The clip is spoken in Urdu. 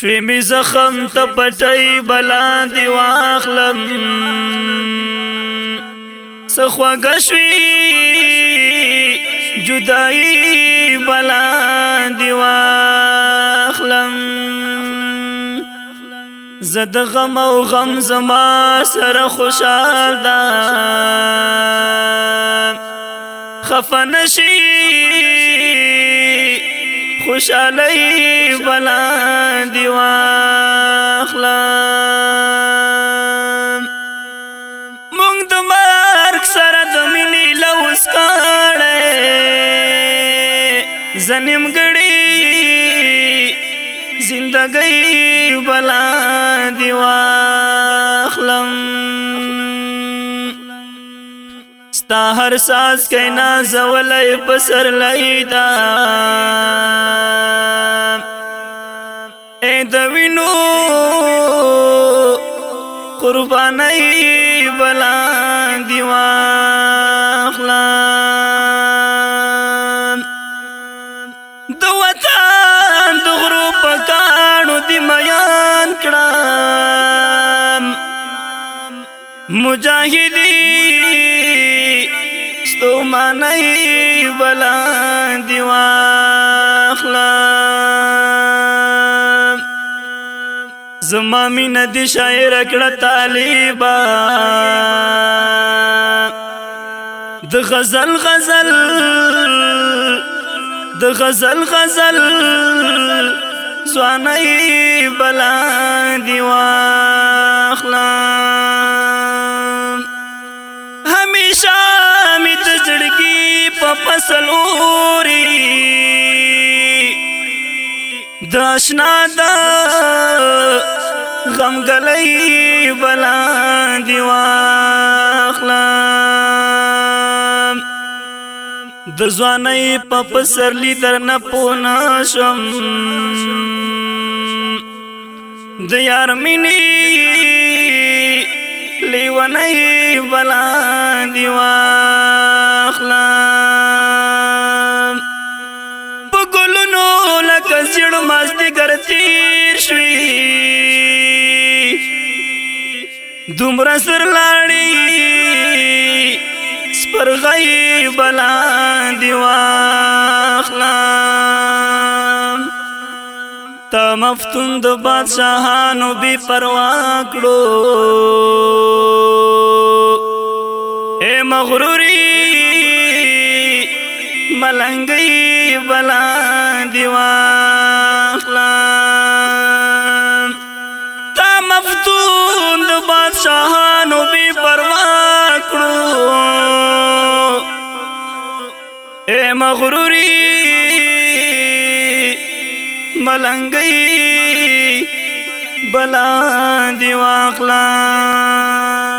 شوی می زخم ته پټي بلا دی واخلم. سخوا غشوي جدائی بلا دی واخلم. زد غم او غم زما سره خوشال ده خفنشي خوشالۍ بلا دی واخلم مونږ د مرګ سره د ملي لوس کړه زنیم غړي زندګۍ بلا دی واخلم ستا هر ساز کینا زولای پسر لیدا وینو قربانای بلا دیوا اخلام د وطن، د غرو پکانو دی میان کړم. مجاهدی ستو مانای بلا دیوا زما مین دی شاعر کړه طالبا د غزل غزل، د غزل غزل ځواني بلا دی واخلم. همیشه می د زړګي په فصل اوري. د آشنا، د غم غلې بلا دی واخلم د ځواني په پسرلی در نه پونا شم۔ د یار مینی لیونی بلا دی واخلم په ګلونو لکه زړ مازدي ګر دومره سر لاړی سپرغی بلا دی واخلم. تا مفتون د بادشاہانو بی پروا کړو. اے مغروری ملنګي بلا دی واخلم. تا مفتون د بادشاہانو بی پروا کړو اے مغروری ملنګي بلا دی واخلم